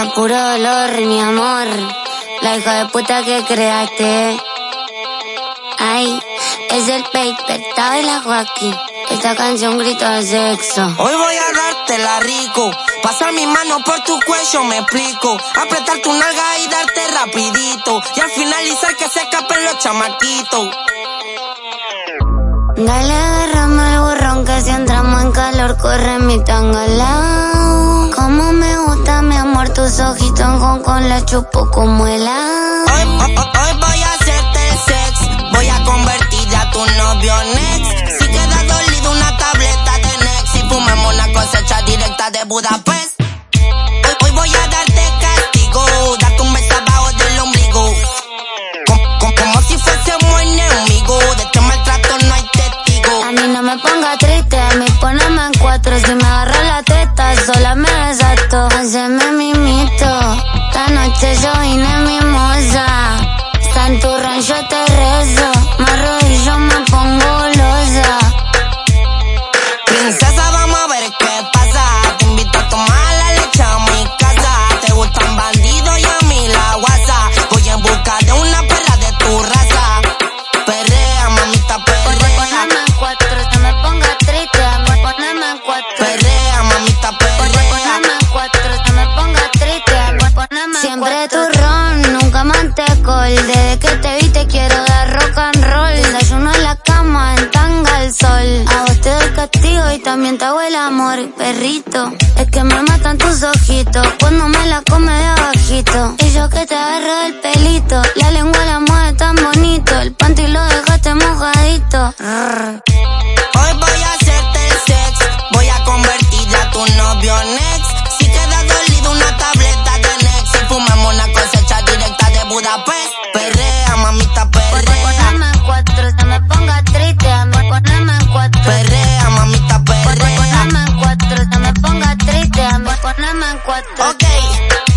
A puro dolor, mi amor. La hija de puta que creaste. Ay, es el paper, y la Joaquín. Esta canción grita de sexo. Hoy voy a darte la rico. Pasar mi mano por tu cuello, me explico. Apretar tu nalga y darte rapidito. Y al finalizar que se escapen los chamaquitos. Dale, agarrame el burrón que si entramos en calor corre mi tangalao. Como me gusta amor tus ojitos con, con la chupo como el hoy, hoy, hoy voy a hacerte sex, voy a convertir a tu novio next. Si queda dolido una tableta de next y fumamos una cosecha directa de Budapest. Hoy, hoy voy a darte castigo, darte un beso abajo del ombligo. Como, como si fuésemos enemigos, de este maltrato no hay me ponga triste, mi poneme en cuatro. Si me agarro la teta, sola me desato. Haceme mimito, esta noche yo vine mimosa. Siempre turrón, nunca mantecol. Desde que te vi te quiero dar rock and roll. Desayuno en la cama, en tanga al sol. A vos te doy castigo y también te hago el amor, perrito. Es que me matan tus ojitos cuando me la come de abajito. Y yo que te agarro el pelito, la lengua la mueve tan bonito. El panty lo dejaste mojadito. Poneme en cuatro.